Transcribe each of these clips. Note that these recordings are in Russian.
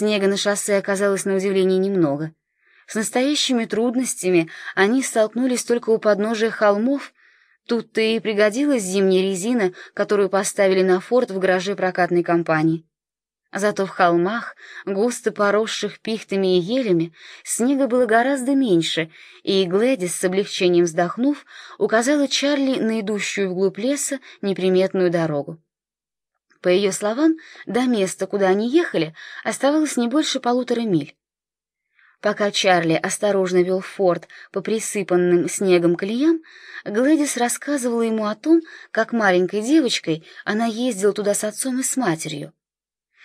Снега на шоссе оказалось на удивление немного. С настоящими трудностями они столкнулись только у подножия холмов, Тут-то и пригодилась зимняя резина, которую поставили на форт в гараже прокатной компании. Зато в холмах, густо поросших пихтами и елями, снега было гораздо меньше, и Глэдис, с облегчением вздохнув, указала Чарли на идущую вглубь леса неприметную дорогу. По ее словам, до места, куда они ехали, оставалось не больше полутора миль. Пока Чарли осторожно вел форт по присыпанным снегом колеям, Глэдис рассказывала ему о том, как маленькой девочкой она ездила туда с отцом и с матерью.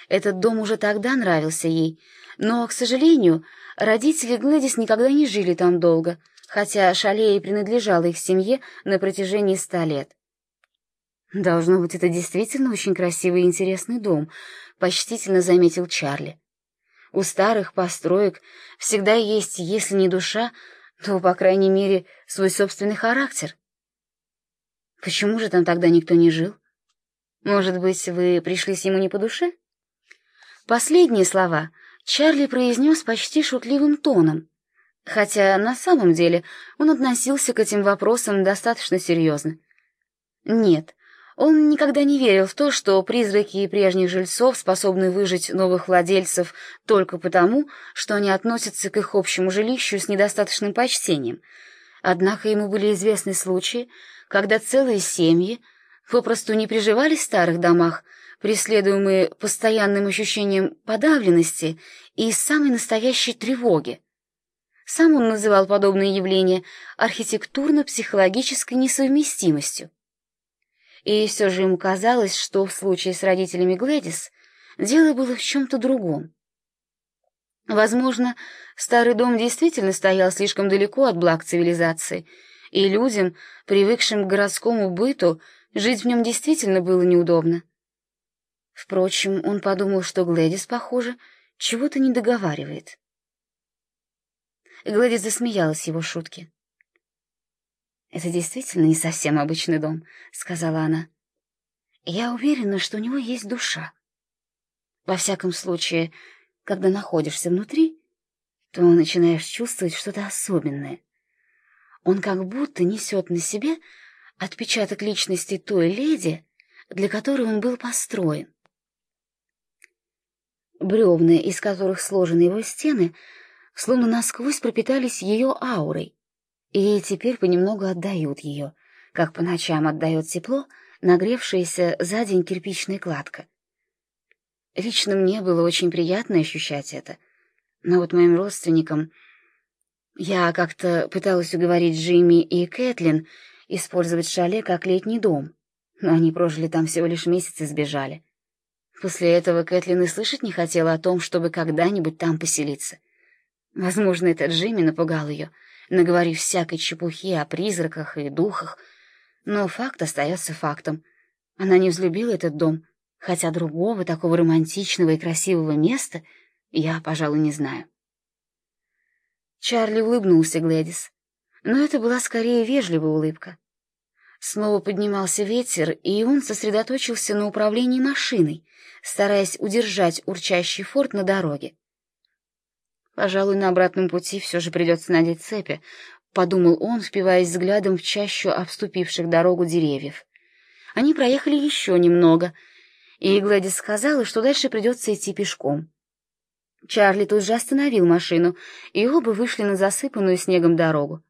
Этот дом уже тогда нравился ей, но, к сожалению, родители Глэдис никогда не жили там долго, хотя шале и принадлежала их семье на протяжении ста лет. «Должно быть, это действительно очень красивый и интересный дом», — почтительно заметил Чарли. У старых построек всегда есть, если не душа, то, по крайней мере, свой собственный характер. Почему же там тогда никто не жил? Может быть, вы пришлись ему не по душе? Последние слова Чарли произнес почти шутливым тоном, хотя на самом деле он относился к этим вопросам достаточно серьезно. Нет, он никогда не верил в то, что призраки прежних жильцов способны выжить новых владельцев только потому, что они относятся к их общему жилищу с недостаточным почтением. Однако ему были известны случаи, когда целые семьи попросту не приживались в старых домах, преследуемые постоянным ощущением подавленности и самой настоящей тревоги. Сам он называл подобные явления архитектурно-психологической несовместимостью. И все же ему казалось, что в случае с родителями Глэдис дело было в чем-то другом. Возможно, старый дом действительно стоял слишком далеко от благ цивилизации, и людям, привыкшим к городскому быту, жить в нем действительно было неудобно. Впрочем, он подумал, что Глэдис, похоже, чего-то не договаривает. Глэдис засмеялась его шутке. «Это действительно не совсем обычный дом», — сказала она. «Я уверена, что у него есть душа. Во всяком случае, когда находишься внутри, то начинаешь чувствовать что-то особенное. Он как будто несет на себе отпечаток личности той леди, для которой он был построен. Бревна, из которых сложены его стены, словно насквозь пропитались ее аурой, и теперь понемногу отдают ее, как по ночам отдает тепло нагревшаяся за день кирпичная кладка. Лично мне было очень приятно ощущать это, но вот моим родственникам... Я как-то пыталась уговорить Джимми и Кэтлин использовать шале как летний дом, но они прожили там всего лишь месяц и сбежали. После этого Кэтлин и слышать не хотела о том, чтобы когда-нибудь там поселиться. Возможно, это Джимми напугал ее — наговорив всякой чепухи о призраках и духах, но факт остается фактом. Она не взлюбила этот дом, хотя другого такого романтичного и красивого места я, пожалуй, не знаю. Чарли улыбнулся Глэдис, но это была скорее вежливая улыбка. Снова поднимался ветер, и он сосредоточился на управлении машиной, стараясь удержать урчащий форт на дороге. Пожалуй, на обратном пути все же придется надеть цепи, — подумал он, впиваясь взглядом в чащу обступивших дорогу деревьев. Они проехали еще немного, и Гладис сказала, что дальше придется идти пешком. Чарли тут же остановил машину, и оба вышли на засыпанную снегом дорогу.